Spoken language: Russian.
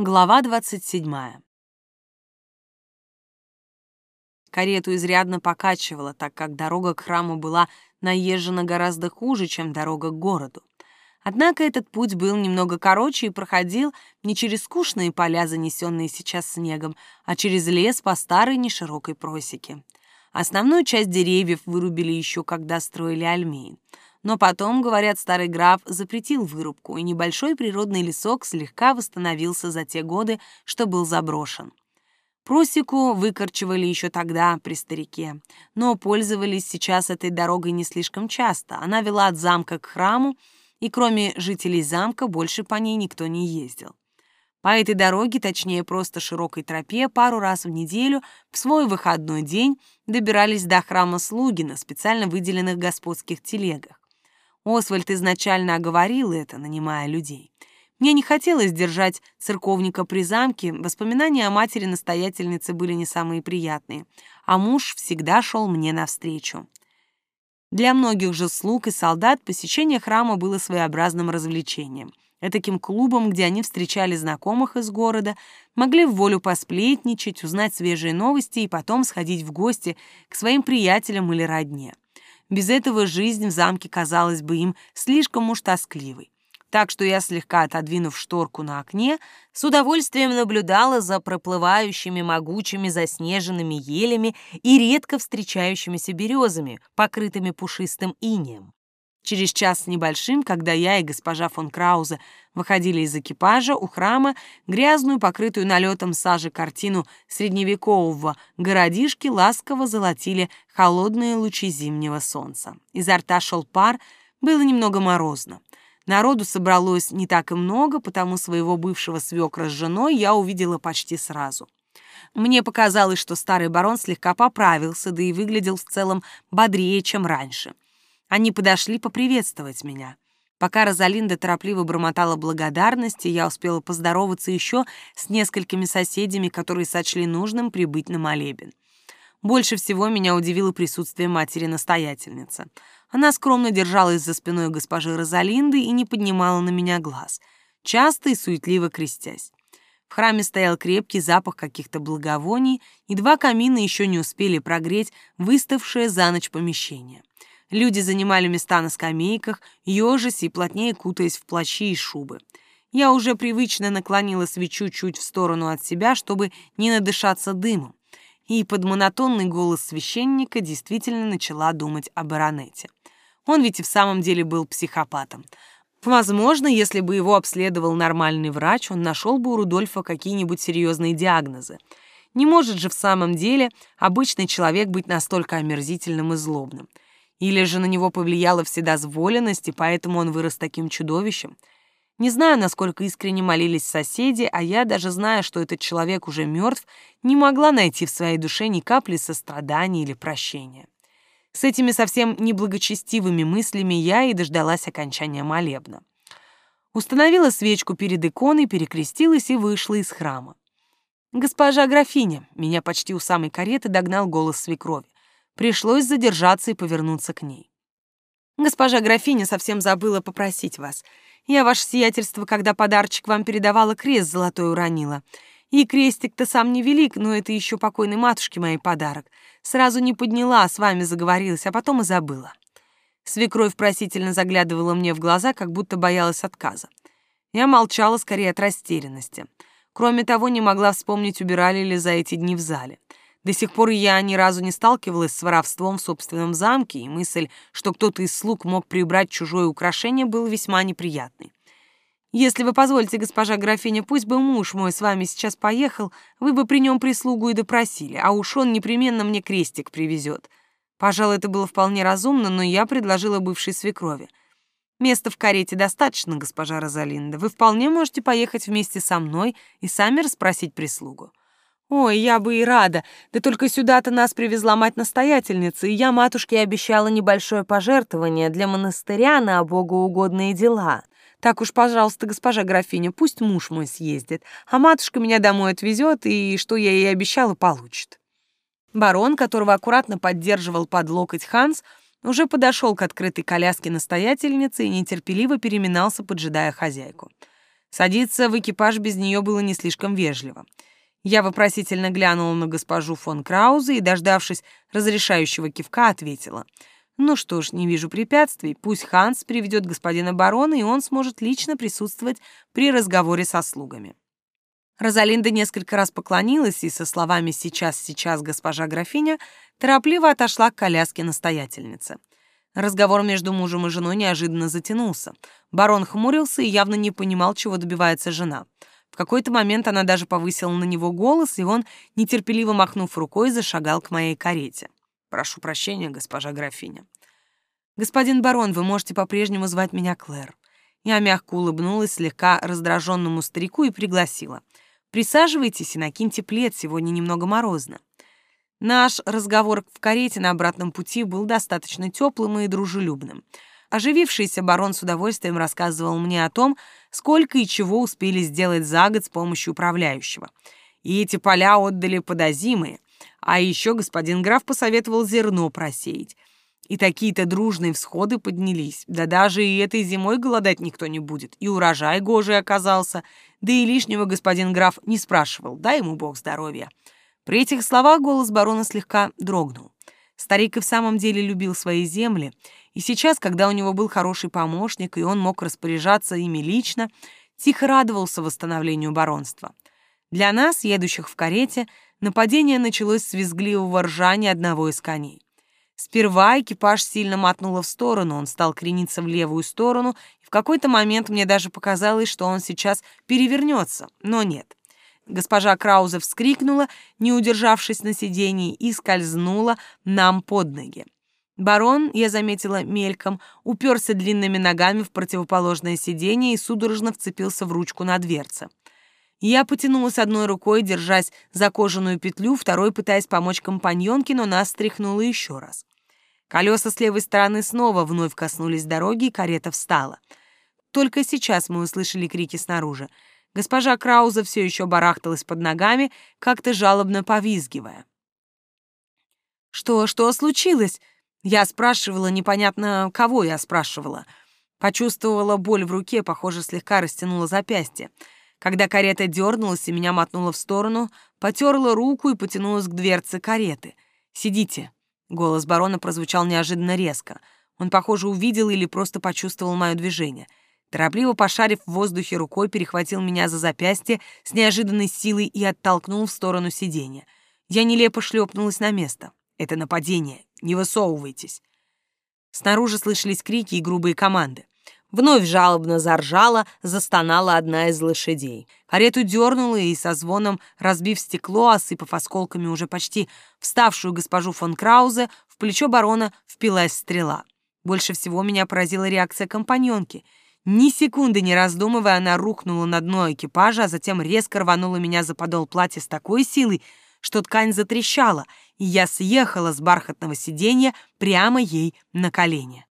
Глава 27. Карету изрядно покачивало, так как дорога к храму была наезжена гораздо хуже, чем дорога к городу. Однако этот путь был немного короче и проходил не через скучные поля, занесенные сейчас снегом, а через лес по старой неширокой просеке. Основную часть деревьев вырубили еще, когда строили Альмейн. Но потом, говорят, старый граф запретил вырубку, и небольшой природный лесок слегка восстановился за те годы, что был заброшен. Просеку выкорчевали еще тогда, при старике, но пользовались сейчас этой дорогой не слишком часто. Она вела от замка к храму, и кроме жителей замка больше по ней никто не ездил. По этой дороге, точнее просто широкой тропе, пару раз в неделю в свой выходной день добирались до храма слуги на специально выделенных господских телегах. Освальд изначально оговорил это, нанимая людей. Мне не хотелось держать церковника при замке, воспоминания о матери-настоятельнице были не самые приятные, а муж всегда шел мне навстречу. Для многих же слуг и солдат посещение храма было своеобразным развлечением — этаким клубом, где они встречали знакомых из города, могли в волю посплетничать, узнать свежие новости и потом сходить в гости к своим приятелям или родне. Без этого жизнь в замке казалась бы им слишком уж тоскливой. Так что я, слегка отодвинув шторку на окне, с удовольствием наблюдала за проплывающими могучими заснеженными елями и редко встречающимися березами, покрытыми пушистым инеем. Через час с небольшим, когда я и госпожа фон Краузе выходили из экипажа у храма, грязную, покрытую налетом сажи картину средневекового городишки ласково золотили холодные лучи зимнего солнца. Изо рта шел пар, было немного морозно. Народу собралось не так и много, потому своего бывшего свекра с женой я увидела почти сразу. Мне показалось, что старый барон слегка поправился, да и выглядел в целом бодрее, чем раньше — они подошли поприветствовать меня. Пока Розалинда торопливо бормотала благодарности, я успела поздороваться еще с несколькими соседями, которые сочли нужным прибыть на молебен. Больше всего меня удивило присутствие матери-настоятельницы. Она скромно держалась за спиной госпожи Розалинды и не поднимала на меня глаз, часто и суетливо крестясь. В храме стоял крепкий запах каких-то благовоний, и два камина еще не успели прогреть выставшее за ночь помещение. Люди занимали места на скамейках, ежась и плотнее кутаясь в плащи и шубы. Я уже привычно наклонила свечу чуть в сторону от себя, чтобы не надышаться дымом, и под монотонный голос священника действительно начала думать о баронете. Он ведь и в самом деле был психопатом. Возможно, если бы его обследовал нормальный врач, он нашел бы у Рудольфа какие-нибудь серьезные диагнозы. Не может же в самом деле обычный человек быть настолько омерзительным и злобным. Или же на него повлияла вседозволенность, и поэтому он вырос таким чудовищем. Не знаю, насколько искренне молились соседи, а я, даже зная, что этот человек уже мертв, не могла найти в своей душе ни капли сострадания или прощения. С этими совсем неблагочестивыми мыслями я и дождалась окончания молебна. Установила свечку перед иконой, перекрестилась и вышла из храма. «Госпожа графиня!» — меня почти у самой кареты догнал голос свекрови. Пришлось задержаться и повернуться к ней. «Госпожа графиня совсем забыла попросить вас. Я, ваше сиятельство, когда подарочек вам передавала, крест золотой уронила. И крестик-то сам не велик, но это еще покойной матушке моей подарок. Сразу не подняла, с вами заговорилась, а потом и забыла». Свекровь просительно заглядывала мне в глаза, как будто боялась отказа. Я молчала скорее от растерянности. Кроме того, не могла вспомнить, убирали ли за эти дни в зале. До сих пор я ни разу не сталкивалась с воровством в собственном замке, и мысль, что кто-то из слуг мог прибрать чужое украшение, был весьма неприятной. Если вы позволите, госпожа графиня, пусть бы муж мой с вами сейчас поехал, вы бы при нем прислугу и допросили, а уж он непременно мне крестик привезет. Пожалуй, это было вполне разумно, но я предложила бывшей свекрови. Места в карете достаточно, госпожа Розалинда. Вы вполне можете поехать вместе со мной и сами расспросить прислугу. Ой, я бы и рада. Да только сюда-то нас привезла мать-настоятельница, и я матушке обещала небольшое пожертвование для монастыря на богоугодные дела. Так уж, пожалуйста, госпожа графиня, пусть муж мой съездит, а матушка меня домой отвезет, и что я ей обещала, получит. Барон, которого аккуратно поддерживал под локоть Ханс, уже подошел к открытой коляске настоятельницы и нетерпеливо переминался, поджидая хозяйку. Садиться в экипаж без нее было не слишком вежливо. Я вопросительно глянула на госпожу фон Краузе и, дождавшись разрешающего кивка, ответила. «Ну что ж, не вижу препятствий. Пусть Ханс приведет господина барона, и он сможет лично присутствовать при разговоре со слугами». Розалинда несколько раз поклонилась и со словами «сейчас, сейчас, госпожа графиня» торопливо отошла к коляске настоятельницы. Разговор между мужем и женой неожиданно затянулся. Барон хмурился и явно не понимал, чего добивается жена. В какой-то момент она даже повысила на него голос, и он, нетерпеливо махнув рукой, зашагал к моей карете. «Прошу прощения, госпожа графиня». «Господин барон, вы можете по-прежнему звать меня Клэр». Я мягко улыбнулась слегка раздраженному старику и пригласила. «Присаживайтесь и накиньте плед, сегодня немного морозно». Наш разговор в карете на обратном пути был достаточно теплым и дружелюбным. Оживившийся барон с удовольствием рассказывал мне о том, сколько и чего успели сделать за год с помощью управляющего. И эти поля отдали подозимые. А еще господин граф посоветовал зерно просеять. И такие-то дружные всходы поднялись. Да даже и этой зимой голодать никто не будет. И урожай гожий оказался. Да и лишнего господин граф не спрашивал. Дай ему бог здоровья. При этих словах голос барона слегка дрогнул. Старик и в самом деле любил свои земли, и сейчас, когда у него был хороший помощник, и он мог распоряжаться ими лично, тихо радовался восстановлению баронства. Для нас, едущих в карете, нападение началось с визгливого ржания одного из коней. Сперва экипаж сильно мотнуло в сторону, он стал крениться в левую сторону, и в какой-то момент мне даже показалось, что он сейчас перевернется, но нет. Госпожа Краузе вскрикнула, не удержавшись на сидении, и скользнула нам под ноги. Барон, я заметила мельком, уперся длинными ногами в противоположное сиденье и судорожно вцепился в ручку на дверце. Я потянулась одной рукой, держась за кожаную петлю, второй пытаясь помочь компаньонке, но нас стряхнуло еще раз. Колеса с левой стороны снова вновь коснулись дороги, и карета встала. Только сейчас мы услышали крики снаружи — Госпожа Крауза все еще барахталась под ногами, как-то жалобно повизгивая. «Что, что случилось?» Я спрашивала, непонятно, кого я спрашивала. Почувствовала боль в руке, похоже, слегка растянула запястье. Когда карета дернулась и меня мотнула в сторону, потерла руку и потянулась к дверце кареты. «Сидите». Голос барона прозвучал неожиданно резко. Он, похоже, увидел или просто почувствовал мое движение — Торопливо пошарив в воздухе рукой, перехватил меня за запястье с неожиданной силой и оттолкнул в сторону сиденья. Я нелепо шлепнулась на место. Это нападение. Не высовывайтесь. Снаружи слышались крики и грубые команды. Вновь жалобно заржала, застонала одна из лошадей. Карету дернула и со звоном, разбив стекло, осыпав осколками уже почти вставшую госпожу фон Краузе, в плечо барона впилась стрела. Больше всего меня поразила реакция компаньонки — ни секунды не раздумывая, она рухнула на дно экипажа, а затем резко рванула меня за подол платья с такой силой, что ткань затрещала, и я съехала с бархатного сиденья прямо ей на колени.